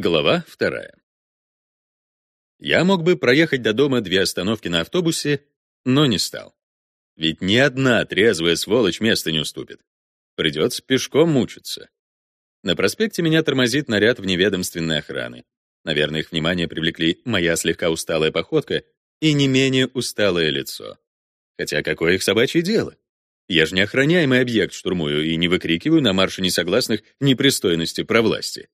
Глава вторая. Я мог бы проехать до дома две остановки на автобусе, но не стал. Ведь ни одна трезвая сволочь места не уступит. Придется пешком мучиться. На проспекте меня тормозит наряд вневедомственной охраны. Наверное, их внимание привлекли моя слегка усталая походка и не менее усталое лицо. Хотя какое их собачье дело? Я же не охраняемый объект штурмую и не выкрикиваю на марше несогласных непристойности про власти.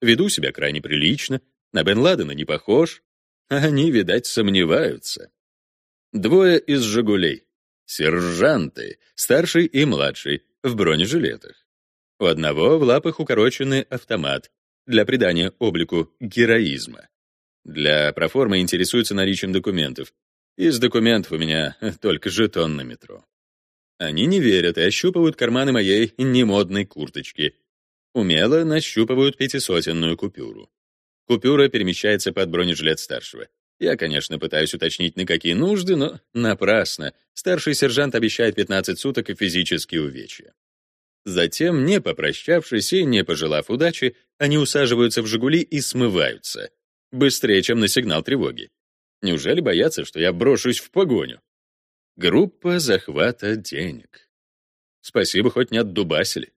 Веду себя крайне прилично, на Бен Ладена не похож, они, видать, сомневаются. Двое из «Жигулей». Сержанты, старший и младший, в бронежилетах. У одного в лапах укороченный автомат для придания облику героизма. Для проформы интересуются наличием документов. Из документов у меня только жетон на метро. Они не верят и ощупывают карманы моей немодной курточки, Умело нащупывают пятисотенную купюру. Купюра перемещается под бронежилет старшего. Я, конечно, пытаюсь уточнить, на какие нужды, но напрасно. Старший сержант обещает 15 суток и физические увечья. Затем, не попрощавшись и не пожелав удачи, они усаживаются в «Жигули» и смываются. Быстрее, чем на сигнал тревоги. Неужели боятся, что я брошусь в погоню? Группа захвата денег. Спасибо, хоть не отдубасили.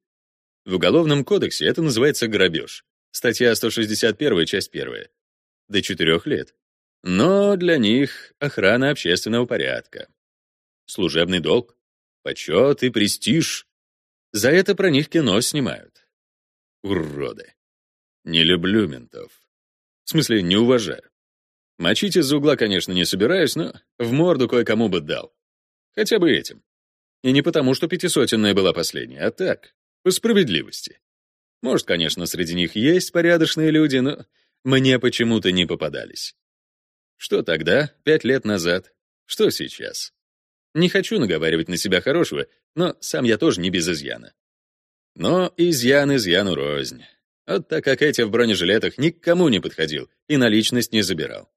В Уголовном кодексе это называется грабеж. Статья 161, часть 1. До 4 лет. Но для них охрана общественного порядка. Служебный долг, почет и престиж. За это про них кино снимают. Уроды. Не люблю ментов. В смысле, не уважаю. Мочить из-за угла, конечно, не собираюсь, но в морду кое-кому бы дал. Хотя бы этим. И не потому, что пятисотенная была последняя, а так, по справедливости. Может, конечно, среди них есть порядочные люди, но мне почему-то не попадались. Что тогда, пять лет назад? Что сейчас? Не хочу наговаривать на себя хорошего, но сам я тоже не без изъяна. Но изъян изъяну рознь. Вот так как эти в бронежилетах никому не подходил и наличность не забирал.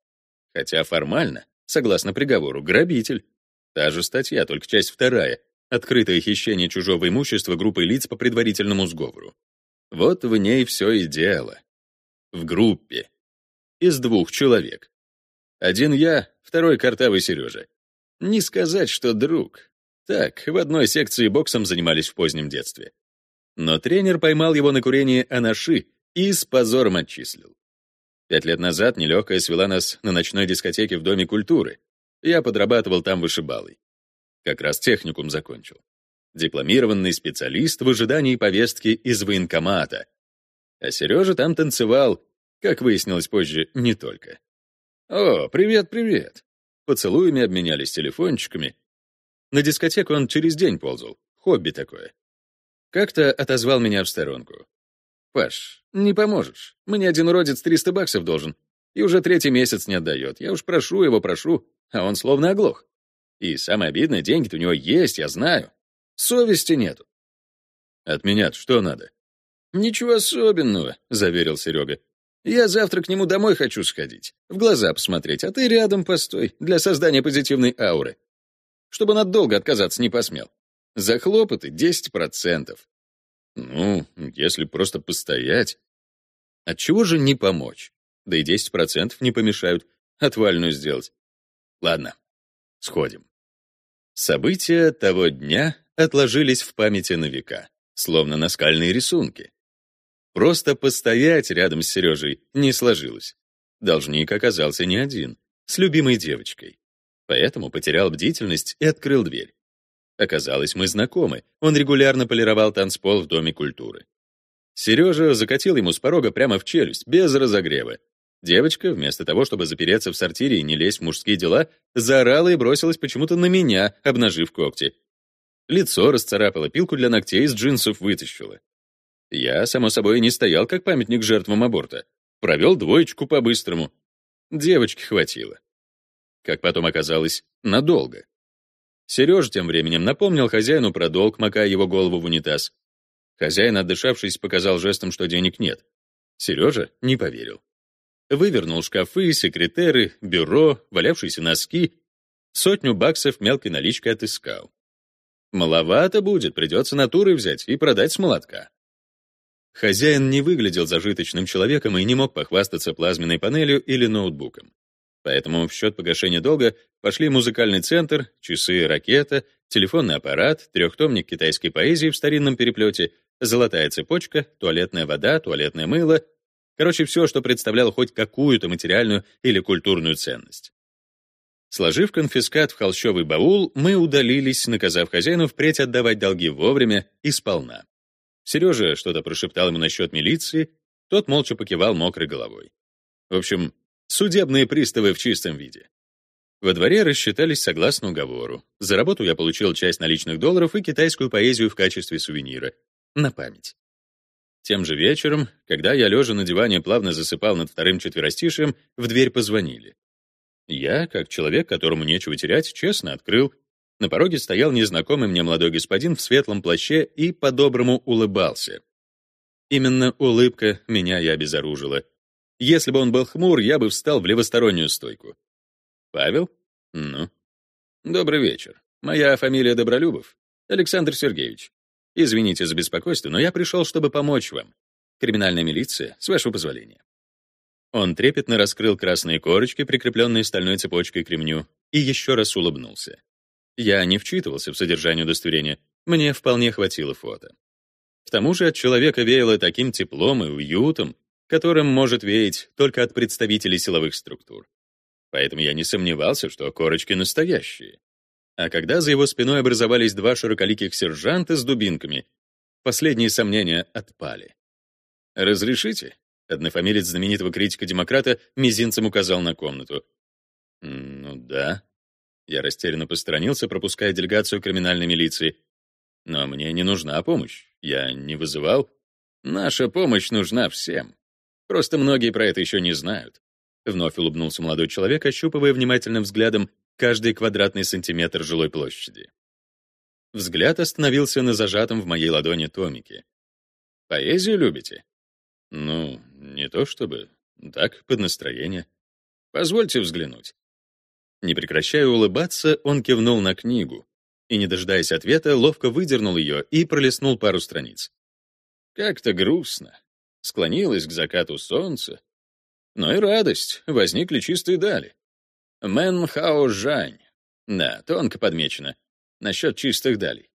Хотя формально, согласно приговору, грабитель. Та же статья, только часть вторая, Открытое хищение чужого имущества группой лиц по предварительному сговору. Вот в ней все и дело. В группе. Из двух человек. Один я, второй картавый Сережа. Не сказать, что друг. Так, в одной секции боксом занимались в позднем детстве. Но тренер поймал его на курении анаши и с позором отчислил. Пять лет назад нелегкая свела нас на ночной дискотеке в Доме культуры. Я подрабатывал там вышибалой. Как раз техникум закончил. Дипломированный специалист в ожидании повестки из военкомата. А Сережа там танцевал, как выяснилось позже, не только. «О, привет, привет!» Поцелуями обменялись телефончиками. На дискотеку он через день ползал. Хобби такое. Как-то отозвал меня в сторонку. «Паш, не поможешь. Мне один уродец 300 баксов должен. И уже третий месяц не отдает. Я уж прошу его, прошу, а он словно оглох. И самое обидное, деньги-то у него есть, я знаю. Совести нету. От меня что надо? Ничего особенного, заверил Серега. Я завтра к нему домой хочу сходить, в глаза посмотреть, а ты рядом постой для создания позитивной ауры. Чтобы надолго отказаться не посмел. За хлопоты 10%. Ну, если просто постоять. Отчего же не помочь? Да и 10% не помешают отвальную сделать. Ладно, Сходим. События того дня отложились в памяти на века, словно наскальные рисунки. Просто постоять рядом с Сережей не сложилось. Должник оказался не один, с любимой девочкой. Поэтому потерял бдительность и открыл дверь. Оказалось, мы знакомы. Он регулярно полировал танцпол в Доме культуры. Сережа закатил ему с порога прямо в челюсть, без разогрева, Девочка, вместо того, чтобы запереться в сортире и не лезть в мужские дела, заорала и бросилась почему-то на меня, обнажив когти. Лицо расцарапало, пилку для ногтей из джинсов вытащила. Я, само собой, не стоял как памятник жертвам аборта. Провел двоечку по-быстрому. Девочки хватило. Как потом оказалось, надолго. Сережа тем временем напомнил хозяину про долг, макая его голову в унитаз. Хозяин, отдышавшись, показал жестом, что денег нет. Сережа не поверил. Вывернул шкафы, секретеры, бюро, валявшиеся носки. Сотню баксов мелкой наличкой отыскал. Маловато будет, придется натурой взять и продать с молотка. Хозяин не выглядел зажиточным человеком и не мог похвастаться плазменной панелью или ноутбуком. Поэтому в счет погашения долга пошли музыкальный центр, часы «Ракета», телефонный аппарат, трехтомник китайской поэзии в старинном переплете, золотая цепочка, туалетная вода, туалетное мыло. Короче, все, что представляло хоть какую-то материальную или культурную ценность. Сложив конфискат в холщовый баул, мы удалились, наказав хозяину впредь отдавать долги вовремя и сполна. Сережа что-то прошептал ему насчет милиции, тот молча покивал мокрой головой. В общем, судебные приставы в чистом виде. Во дворе рассчитались согласно уговору. За работу я получил часть наличных долларов и китайскую поэзию в качестве сувенира. На память. Тем же вечером, когда я, лежа на диване, плавно засыпал над вторым четверостишием, в дверь позвонили. Я, как человек, которому нечего терять, честно открыл на пороге стоял незнакомый мне молодой господин в светлом плаще и по-доброму улыбался. Именно улыбка меня и обезоружила. Если бы он был хмур, я бы встал в левостороннюю стойку. «Павел? Ну?» «Добрый вечер. Моя фамилия Добролюбов. Александр Сергеевич. Извините за беспокойство, но я пришел, чтобы помочь вам. Криминальная милиция, с вашего позволения». Он трепетно раскрыл красные корочки, прикрепленные стальной цепочкой к ремню, и еще раз улыбнулся. Я не вчитывался в содержание удостоверения, мне вполне хватило фото. К тому же от человека веяло таким теплом и уютом, которым может веять только от представителей силовых структур. Поэтому я не сомневался, что корочки настоящие. А когда за его спиной образовались два широколиких сержанта с дубинками, последние сомнения отпали. «Разрешите?» — однофамилец знаменитого критика-демократа мизинцем указал на комнату. «Ну да», я растерянно посторонился, пропуская делегацию криминальной милиции. Но мне не нужна помощь. Я не вызывал. Наша помощь нужна всем. Просто многие про это еще не знают. Вновь улыбнулся молодой человек, ощупывая внимательным взглядом каждый квадратный сантиметр жилой площади. Взгляд остановился на зажатом в моей ладони томике. «Поэзию любите?» «Ну, не то чтобы. Так, под настроение. Позвольте взглянуть». Не прекращая улыбаться, он кивнул на книгу и, не дожидаясь ответа, ловко выдернул ее и пролистнул пару страниц. Как-то грустно. Склонилась к закату солнца. Но и радость, возникли чистые дали. Мэн Хао Жань. Да, тонко подмечено. Насчет чистых далей.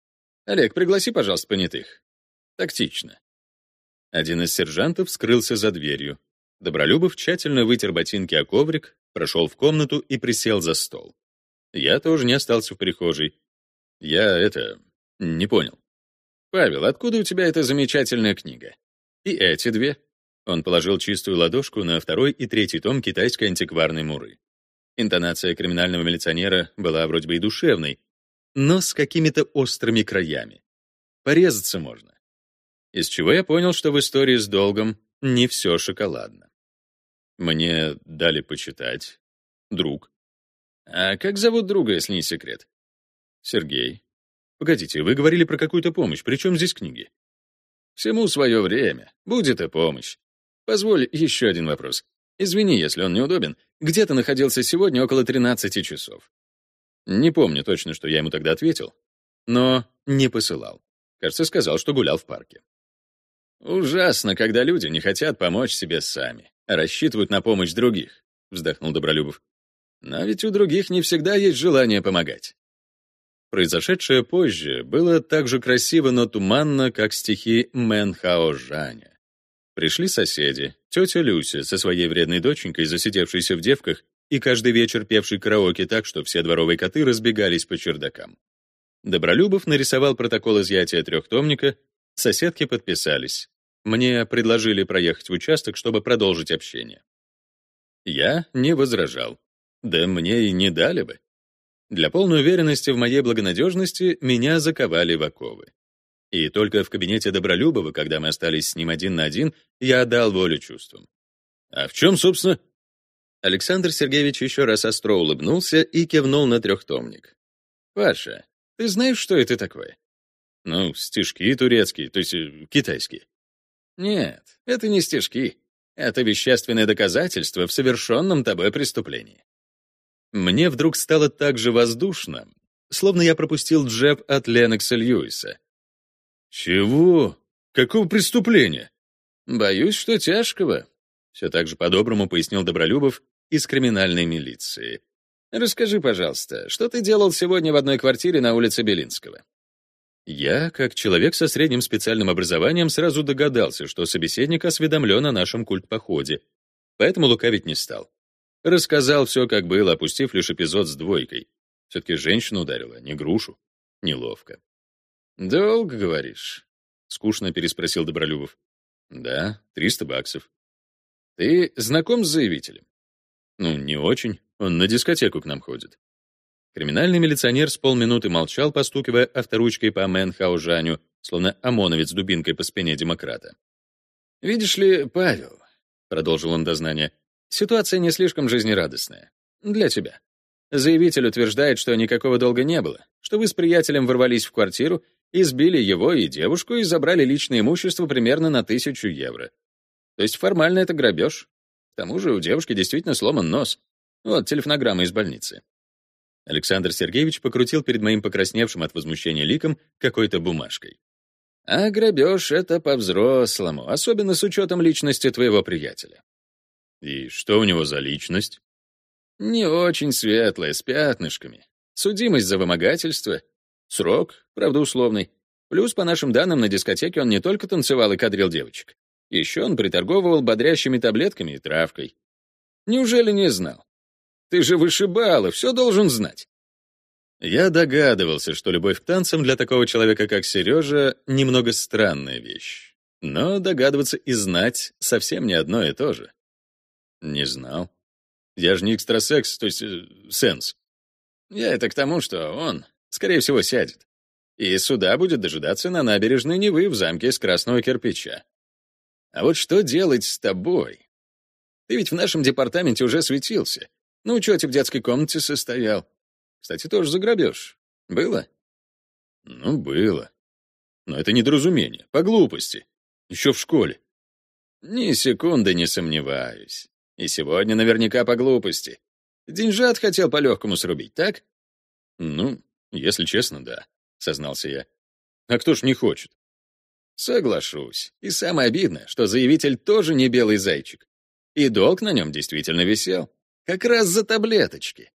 Олег, пригласи, пожалуйста, понятых. Тактично. Один из сержантов скрылся за дверью. Добролюбов тщательно вытер ботинки о коврик, прошел в комнату и присел за стол. Я тоже не остался в прихожей. Я это... не понял. «Павел, откуда у тебя эта замечательная книга?» «И эти две?» Он положил чистую ладошку на второй и третий том китайской антикварной муры. Интонация криминального милиционера была вроде бы и душевной, но с какими-то острыми краями. Порезаться можно. Из чего я понял, что в истории с долгом не все шоколадно. Мне дали почитать. Друг. А как зовут друга, если не секрет? Сергей. Погодите, вы говорили про какую-то помощь. При чем здесь книги? Всему свое время. Будет и помощь. Позволь еще один вопрос. Извини, если он неудобен. Где ты находился сегодня около 13 часов? Не помню точно, что я ему тогда ответил, но не посылал. Кажется, сказал, что гулял в парке. Ужасно, когда люди не хотят помочь себе сами рассчитывают на помощь других», — вздохнул Добролюбов. «Но ведь у других не всегда есть желание помогать». Произошедшее позже было так же красиво, но туманно, как стихи Мэн Хао Жаня. Пришли соседи, тетя Люся со своей вредной доченькой, засидевшейся в девках, и каждый вечер певший караоке так, что все дворовые коты разбегались по чердакам. Добролюбов нарисовал протокол изъятия трехтомника, соседки подписались. Мне предложили проехать в участок, чтобы продолжить общение. Я не возражал. Да мне и не дали бы. Для полной уверенности в моей благонадежности меня заковали в оковы. И только в кабинете Добролюбова, когда мы остались с ним один на один, я отдал волю чувствам. А в чем, собственно? Александр Сергеевич еще раз остро улыбнулся и кивнул на трехтомник. «Паша, ты знаешь, что это такое?» «Ну, стишки турецкие, то есть э, китайские». Нет, это не стишки. Это вещественное доказательство в совершенном тобой преступлении. Мне вдруг стало так же воздушно, словно я пропустил джеб от Ленокса Льюиса. «Чего? Какого преступления?» Боюсь, что тяжкого. Все так же по-доброму пояснил Добролюбов из криминальной милиции. Расскажи, пожалуйста, что ты делал сегодня в одной квартире на улице Белинского? Я, как человек со средним специальным образованием, сразу догадался, что собеседник осведомлен о нашем культпоходе, поэтому лукавить не стал. Рассказал все, как было, опустив лишь эпизод с двойкой. Все-таки женщину ударила, не грушу. Неловко. «Долго, говоришь?» — скучно переспросил Добролюбов. «Да, триста баксов». «Ты знаком с заявителем?» «Ну, не очень. Он на дискотеку к нам ходит». Криминальный милиционер с полминуты молчал, постукивая авторучкой по Мэнхау Жаню, словно ОМОНовец дубинкой по спине демократа. «Видишь ли, Павел», — продолжил он дознание, — «ситуация не слишком жизнерадостная. Для тебя. Заявитель утверждает, что никакого долга не было, что вы с приятелем ворвались в квартиру, избили его и девушку и забрали личное имущество примерно на тысячу евро. То есть формально это грабеж. К тому же у девушки действительно сломан нос. Вот телефонограмма из больницы. Александр Сергеевич покрутил перед моим покрасневшим от возмущения ликом какой-то бумажкой. А грабеж — это по-взрослому, особенно с учетом личности твоего приятеля. И что у него за личность? Не очень светлая, с пятнышками. Судимость за вымогательство. Срок, правда, условный. Плюс, по нашим данным, на дискотеке он не только танцевал и кадрил девочек. Еще он приторговывал бодрящими таблетками и травкой. Неужели не знал? Ты же вышибала, все должен знать. Я догадывался, что любовь к танцам для такого человека, как Сережа, немного странная вещь. Но догадываться и знать совсем не одно и то же. Не знал. Я же не экстрасекс, то есть э, сенс. Я это к тому, что он, скорее всего, сядет. И суда будет дожидаться на набережной Невы в замке из красного кирпича. А вот что делать с тобой? Ты ведь в нашем департаменте уже светился. На учете в детской комнате состоял. Кстати, тоже заграбеж. Было? Ну, было. Но это недоразумение, по глупости. Еще в школе. Ни секунды не сомневаюсь. И сегодня наверняка по глупости. Деньжат хотел по-легкому срубить, так? Ну, если честно, да, сознался я. А кто ж не хочет? Соглашусь. И самое обидное, что заявитель тоже не белый зайчик. И долг на нем действительно висел. Как раз за таблеточки.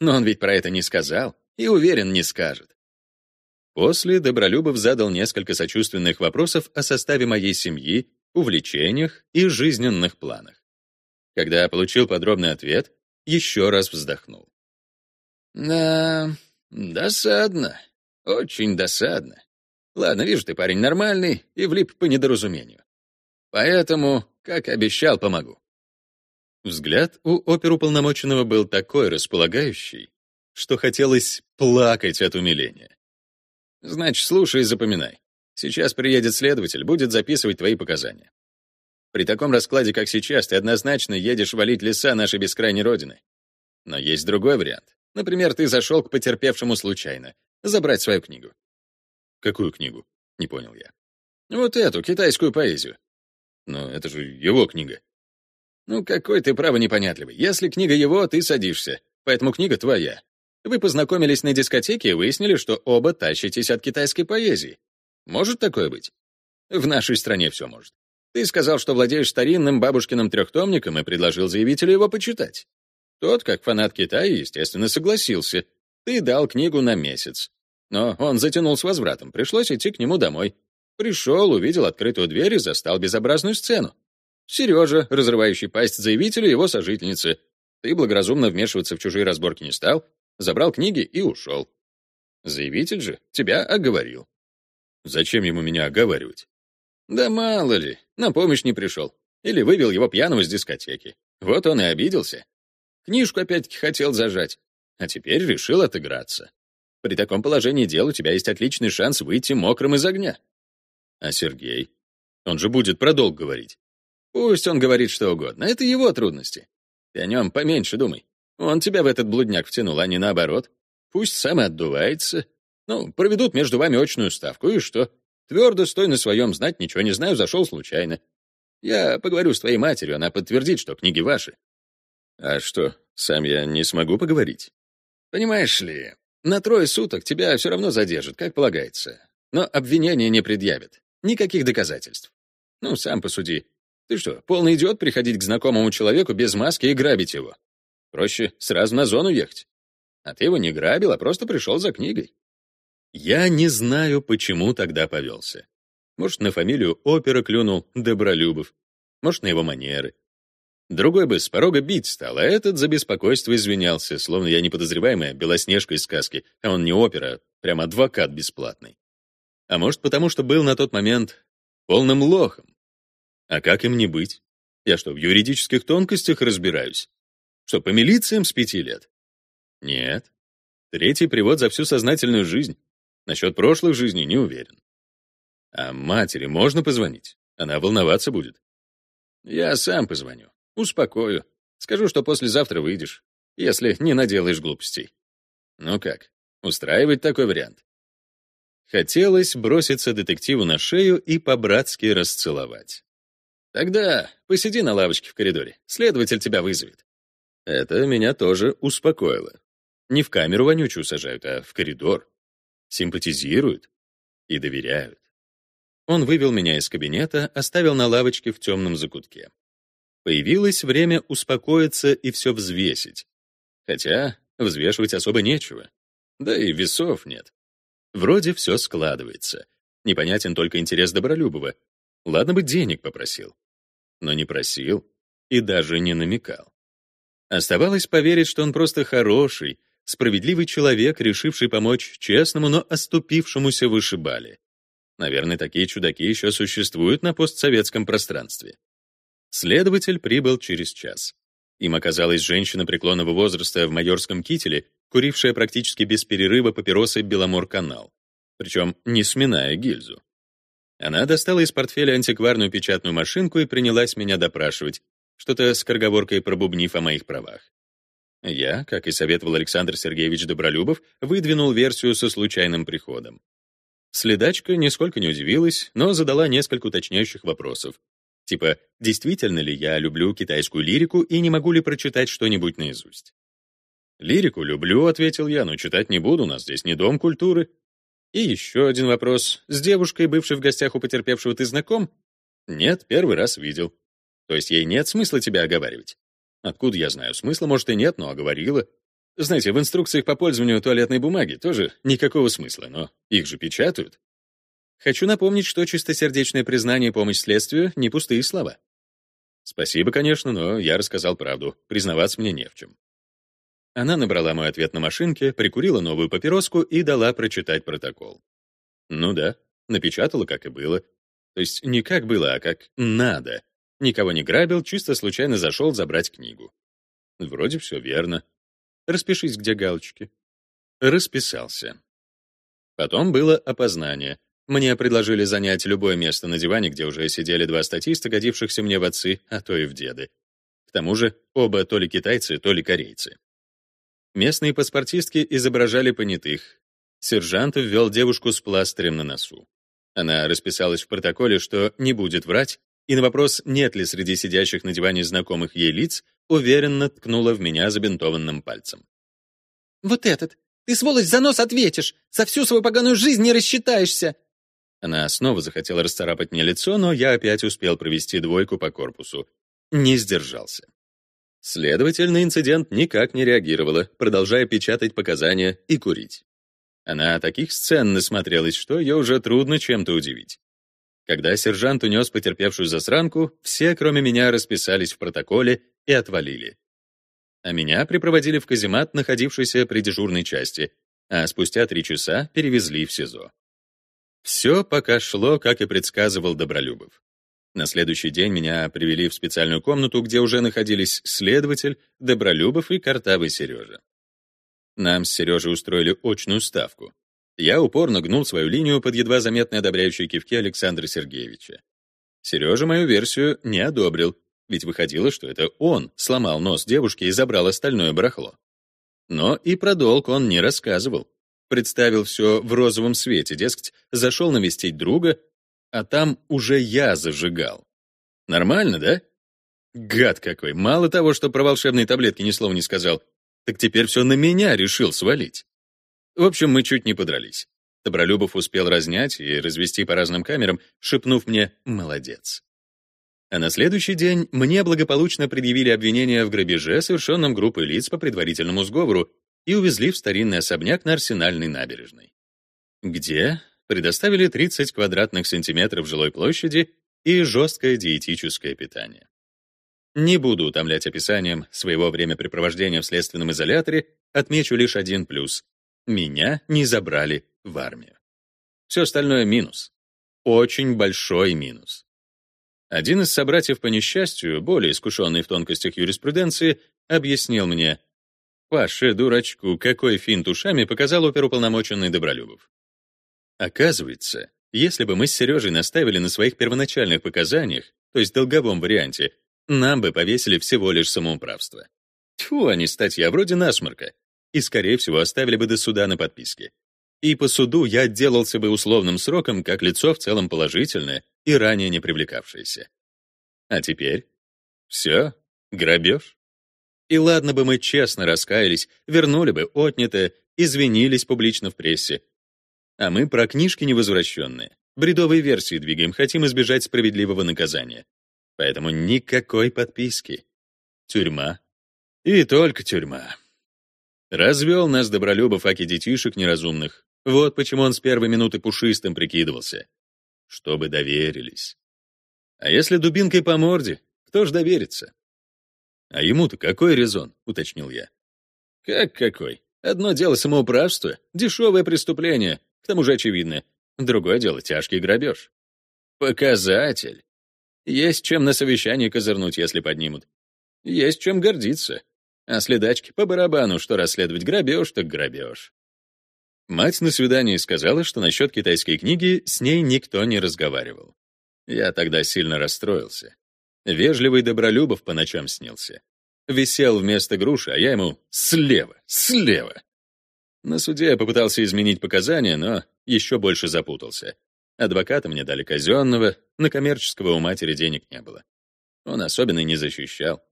Но он ведь про это не сказал и, уверен, не скажет. После Добролюбов задал несколько сочувственных вопросов о составе моей семьи, увлечениях и жизненных планах. Когда получил подробный ответ, еще раз вздохнул. «Да, досадно. Очень досадно. Ладно, вижу, ты парень нормальный и влип по недоразумению. Поэтому, как обещал, помогу». Взгляд у оперуполномоченного был такой располагающий, что хотелось плакать от умиления. «Значит, слушай и запоминай. Сейчас приедет следователь, будет записывать твои показания. При таком раскладе, как сейчас, ты однозначно едешь валить леса нашей бескрайней родины. Но есть другой вариант. Например, ты зашел к потерпевшему случайно. Забрать свою книгу. Какую книгу? Не понял я. Вот эту, китайскую поэзию. Но это же его книга. Ну, какой ты, право, непонятливый. Если книга его, ты садишься. Поэтому книга твоя. Вы познакомились на дискотеке и выяснили, что оба тащитесь от китайской поэзии. Может такое быть? В нашей стране все может. Ты сказал, что владеешь старинным бабушкиным трехтомником и предложил заявителю его почитать. Тот, как фанат Китая, естественно, согласился. Ты дал книгу на месяц. Но он затянул с возвратом, пришлось идти к нему домой. Пришел, увидел открытую дверь и застал безобразную сцену. Сережа, разрывающий пасть заявителю его сожительницы. Ты благоразумно вмешиваться в чужие разборки не стал, забрал книги и ушел. Заявитель же тебя оговорил. Зачем ему меня оговаривать? Да мало ли, на помощь не пришел. Или вывел его пьяного с дискотеки. Вот он и обиделся. Книжку опять-таки хотел зажать. А теперь решил отыграться. При таком положении дел у тебя есть отличный шанс выйти мокрым из огня. А Сергей? Он же будет про долг говорить. Пусть он говорит что угодно, это его трудности. Ты о нем поменьше думай. Он тебя в этот блудняк втянул, а не наоборот. Пусть сам отдувается. Ну, проведут между вами очную ставку, и что? Твердо стой на своем, знать ничего не знаю, зашел случайно. Я поговорю с твоей матерью, она подтвердит, что книги ваши. А что, сам я не смогу поговорить? Понимаешь ли, на трое суток тебя все равно задержат, как полагается. Но обвинения не предъявят. Никаких доказательств. Ну, сам посуди. Ты что, полный идиот приходить к знакомому человеку без маски и грабить его? Проще сразу на зону ехать. А ты его не грабил, а просто пришел за книгой. Я не знаю, почему тогда повелся. Может, на фамилию опера клюнул Добролюбов, может, на его манеры. Другой бы с порога бить стал, а этот за беспокойство извинялся, словно я не подозреваемая Белоснежка из сказки, а он не опера, прям адвокат бесплатный. А может, потому что был на тот момент полным лохом. А как им не быть? Я что, в юридических тонкостях разбираюсь? Что, по милициям с пяти лет? Нет. Третий привод за всю сознательную жизнь. Насчет прошлых жизней не уверен. А матери можно позвонить? Она волноваться будет. Я сам позвоню. Успокою. Скажу, что послезавтра выйдешь, если не наделаешь глупостей. Ну как, устраивает такой вариант? Хотелось броситься детективу на шею и по-братски расцеловать. Тогда посиди на лавочке в коридоре, следователь тебя вызовет. Это меня тоже успокоило. Не в камеру вонючую сажают, а в коридор. Симпатизируют и доверяют. Он вывел меня из кабинета, оставил на лавочке в темном закутке. Появилось время успокоиться и все взвесить. Хотя взвешивать особо нечего. Да и весов нет. Вроде все складывается. Непонятен только интерес Добролюбова. Ладно бы денег попросил. Но не просил и даже не намекал. Оставалось поверить, что он просто хороший, справедливый человек, решивший помочь честному, но оступившемуся вышибали. Наверное, такие чудаки еще существуют на постсоветском пространстве. Следователь прибыл через час. Им оказалась женщина преклонного возраста в майорском кителе, курившая практически без перерыва папиросы Беломор-канал, причем не сминая гильзу. Она достала из портфеля антикварную печатную машинку и принялась меня допрашивать, что-то с скороговоркой пробубнив о моих правах. Я, как и советовал Александр Сергеевич Добролюбов, выдвинул версию со случайным приходом. Следачка нисколько не удивилась, но задала несколько уточняющих вопросов. Типа, действительно ли я люблю китайскую лирику и не могу ли прочитать что-нибудь наизусть? «Лирику люблю», — ответил я, — «но читать не буду, у нас здесь не дом культуры». И еще один вопрос. С девушкой, бывшей в гостях у потерпевшего, ты знаком? Нет, первый раз видел. То есть ей нет смысла тебя оговаривать? Откуда я знаю? Смысла, может, и нет, но оговорила. Знаете, в инструкциях по пользованию туалетной бумаги тоже никакого смысла, но их же печатают. Хочу напомнить, что чистосердечное признание и помощь следствию — не пустые слова. Спасибо, конечно, но я рассказал правду. Признаваться мне не в чем. Она набрала мой ответ на машинке, прикурила новую папироску и дала прочитать протокол. Ну да, напечатала, как и было. То есть не как было, а как надо. Никого не грабил, чисто случайно зашел забрать книгу. Вроде все верно. Распишись, где галочки. Расписался. Потом было опознание. Мне предложили занять любое место на диване, где уже сидели два статиста, годившихся мне в отцы, а то и в деды. К тому же оба то ли китайцы, то ли корейцы. Местные паспортистки изображали понятых. Сержант ввел девушку с пластырем на носу. Она расписалась в протоколе, что не будет врать, и на вопрос, нет ли среди сидящих на диване знакомых ей лиц, уверенно ткнула в меня забинтованным пальцем. «Вот этот! Ты, сволочь, за нос ответишь! За всю свою поганую жизнь не рассчитаешься!» Она снова захотела расцарапать мне лицо, но я опять успел провести двойку по корпусу. Не сдержался. Следователь на инцидент никак не реагировала, продолжая печатать показания и курить. Она таких сцен насмотрелась, что ее уже трудно чем-то удивить. Когда сержант унес потерпевшую засранку, все, кроме меня, расписались в протоколе и отвалили. А меня припроводили в каземат, находившийся при дежурной части, а спустя три часа перевезли в СИЗО. Все пока шло, как и предсказывал Добролюбов. На следующий день меня привели в специальную комнату, где уже находились следователь, Добролюбов и картавый Сережа. Нам с Сережей устроили очную ставку. Я упорно гнул свою линию под едва заметные одобряющие кивки Александра Сергеевича. Сережа мою версию не одобрил, ведь выходило, что это он сломал нос девушки и забрал остальное барахло. Но и про долг он не рассказывал. Представил все в розовом свете, дескать, зашел навестить друга, а там уже я зажигал. Нормально, да? Гад какой. Мало того, что про волшебные таблетки ни слова не сказал, так теперь все на меня решил свалить. В общем, мы чуть не подрались. Добролюбов успел разнять и развести по разным камерам, шепнув мне «молодец». А на следующий день мне благополучно предъявили обвинение в грабеже, совершенном группой лиц по предварительному сговору, и увезли в старинный особняк на Арсенальной набережной. Где предоставили 30 квадратных сантиметров жилой площади и жесткое диетическое питание. Не буду утомлять описанием своего времяпрепровождения в следственном изоляторе, отмечу лишь один плюс. Меня не забрали в армию. Все остальное минус. Очень большой минус. Один из собратьев по несчастью, более искушенный в тонкостях юриспруденции, объяснил мне, «Паше, дурачку, какой финт ушами показал оперуполномоченный Добролюбов». Оказывается, если бы мы с Сережей наставили на своих первоначальных показаниях, то есть долговом варианте, нам бы повесили всего лишь самоуправство. Тьфу, а не статья вроде насморка. И, скорее всего, оставили бы до суда на подписке. И по суду я отделался бы условным сроком, как лицо в целом положительное и ранее не привлекавшееся. А теперь? Все, грабеж. И ладно бы мы честно раскаялись, вернули бы отнятое, извинились публично в прессе, а мы про книжки невозвращенные. Бредовые версии двигаем, хотим избежать справедливого наказания. Поэтому никакой подписки. Тюрьма. И только тюрьма. Развел нас Добролюбов аки детишек неразумных. Вот почему он с первой минуты пушистым прикидывался. Чтобы доверились. А если дубинкой по морде, кто ж доверится? А ему-то какой резон, уточнил я. Как какой? Одно дело самоуправство, дешевое преступление, к тому же очевидно. Другое дело — тяжкий грабеж. Показатель. Есть чем на совещании козырнуть, если поднимут. Есть чем гордиться. А следачки по барабану, что расследовать грабеж, так грабеж. Мать на свидании сказала, что насчет китайской книги с ней никто не разговаривал. Я тогда сильно расстроился. Вежливый Добролюбов по ночам снился. Висел вместо груши, а я ему «слева, слева». На суде я попытался изменить показания, но еще больше запутался. Адвоката мне дали казенного, на коммерческого у матери денег не было. Он особенно не защищал.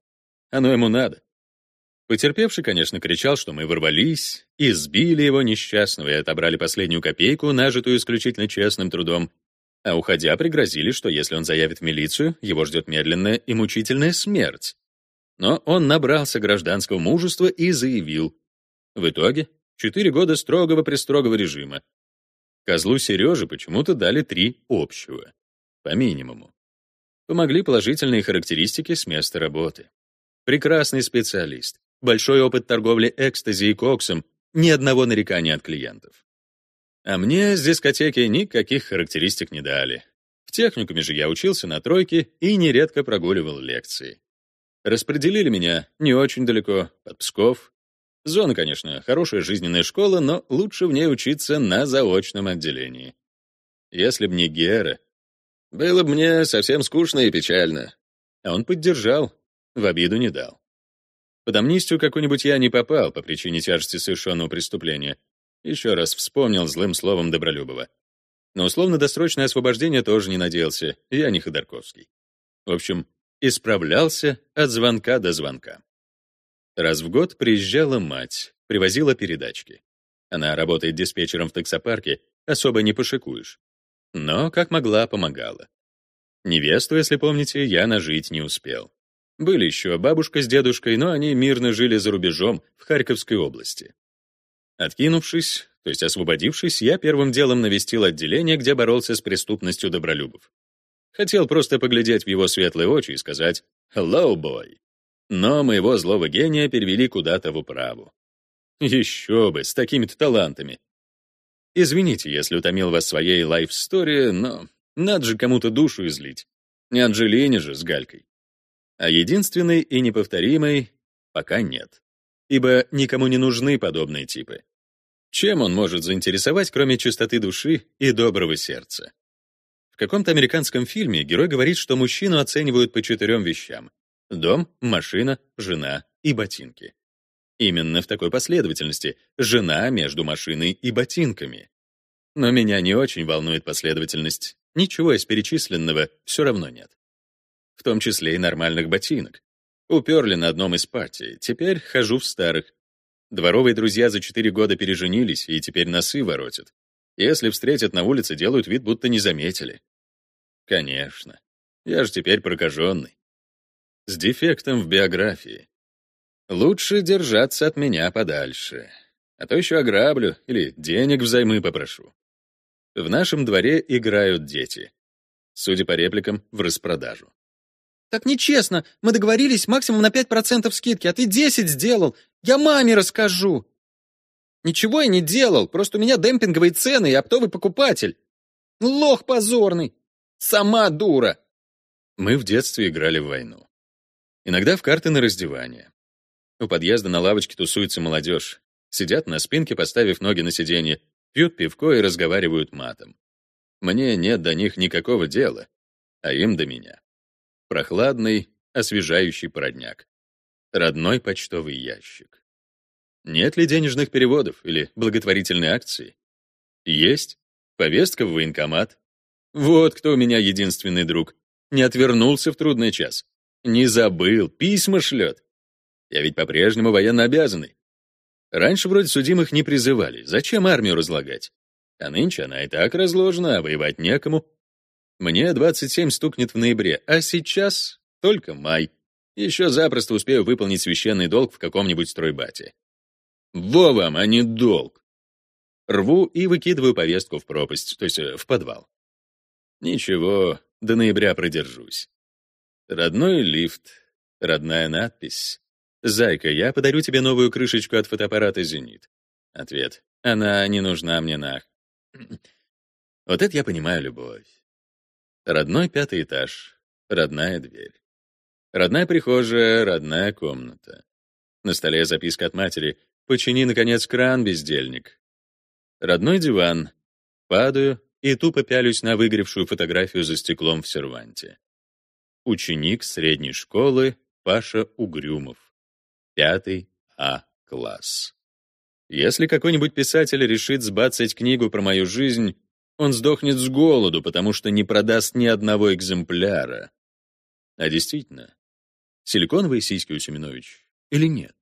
Оно ему надо. Потерпевший, конечно, кричал, что мы ворвались, избили его несчастного и отобрали последнюю копейку, нажитую исключительно честным трудом, а уходя пригрозили, что если он заявит в милицию, его ждет медленная и мучительная смерть. Но он набрался гражданского мужества и заявил. В итоге Четыре года строгого-престрогого режима. Козлу Сереже почему-то дали три общего. По минимуму. Помогли положительные характеристики с места работы. Прекрасный специалист, большой опыт торговли экстази и коксом, ни одного нарекания от клиентов. А мне с дискотеки никаких характеристик не дали. В техникуме же я учился на тройке и нередко прогуливал лекции. Распределили меня не очень далеко, под Псков, Зона, конечно, хорошая жизненная школа, но лучше в ней учиться на заочном отделении. Если б не Гера, было бы мне совсем скучно и печально. А он поддержал, в обиду не дал. Под амнистию какую-нибудь я не попал по причине тяжести совершенного преступления. Еще раз вспомнил злым словом Добролюбова. Но условно-досрочное освобождение тоже не надеялся, я не Ходорковский. В общем, исправлялся от звонка до звонка. Раз в год приезжала мать, привозила передачки. Она работает диспетчером в таксопарке, особо не пошикуешь. Но, как могла, помогала. Невесту, если помните, я нажить не успел. Были еще бабушка с дедушкой, но они мирно жили за рубежом, в Харьковской области. Откинувшись, то есть освободившись, я первым делом навестил отделение, где боролся с преступностью Добролюбов. Хотел просто поглядеть в его светлые очи и сказать «Hello, boy». Но моего злого гения перевели куда-то в управу. Еще бы, с такими-то талантами. Извините, если утомил вас своей лайф-стори, но надо же кому-то душу излить. Не Анджелине же с Галькой. А единственной и неповторимой пока нет. Ибо никому не нужны подобные типы. Чем он может заинтересовать, кроме чистоты души и доброго сердца? В каком-то американском фильме герой говорит, что мужчину оценивают по четырем вещам. Дом, машина, жена и ботинки. Именно в такой последовательности жена между машиной и ботинками. Но меня не очень волнует последовательность. Ничего из перечисленного все равно нет. В том числе и нормальных ботинок. Уперли на одном из партий, теперь хожу в старых. Дворовые друзья за четыре года переженились и теперь носы воротят. Если встретят на улице, делают вид, будто не заметили. Конечно. Я же теперь прокаженный. С дефектом в биографии. Лучше держаться от меня подальше. А то еще ограблю или денег взаймы попрошу. В нашем дворе играют дети. Судя по репликам, в распродажу. «Так нечестно. Мы договорились максимум на 5% скидки, а ты 10 сделал. Я маме расскажу». «Ничего я не делал, просто у меня демпинговые цены и оптовый покупатель. Лох позорный. Сама дура». Мы в детстве играли в войну. Иногда в карты на раздевание. У подъезда на лавочке тусуется молодежь. Сидят на спинке, поставив ноги на сиденье, пьют пивко и разговаривают матом. Мне нет до них никакого дела, а им до меня прохладный, освежающий породняк. Родной почтовый ящик. Нет ли денежных переводов или благотворительной акции? Есть. Повестка в военкомат. Вот кто у меня единственный друг. Не отвернулся в трудный час. Не забыл, письма шлет. Я ведь по-прежнему военно обязанный. Раньше вроде судимых не призывали. Зачем армию разлагать? А нынче она и так разложена, а воевать некому. Мне 27 стукнет в ноябре, а сейчас только май. Еще запросто успею выполнить священный долг в каком-нибудь стройбате. Во вам, а не долг. Рву и выкидываю повестку в пропасть, то есть э, в подвал. Ничего, до ноября продержусь. Родной лифт, родная надпись. «Зайка, я подарю тебе новую крышечку от фотоаппарата «Зенит». Ответ. Она не нужна мне нах. Вот это я понимаю любовь. Родной пятый этаж, родная дверь. Родная прихожая, родная комната. На столе записка от матери «Почини, наконец, кран, бездельник». Родной диван. Падаю и тупо пялюсь на выгоревшую фотографию за стеклом в серванте. Ученик средней школы Паша Угрюмов. Пятый А класс. Если какой-нибудь писатель решит сбацать книгу про мою жизнь, он сдохнет с голоду, потому что не продаст ни одного экземпляра. А действительно, силиконовые сиськи у Семенович или нет?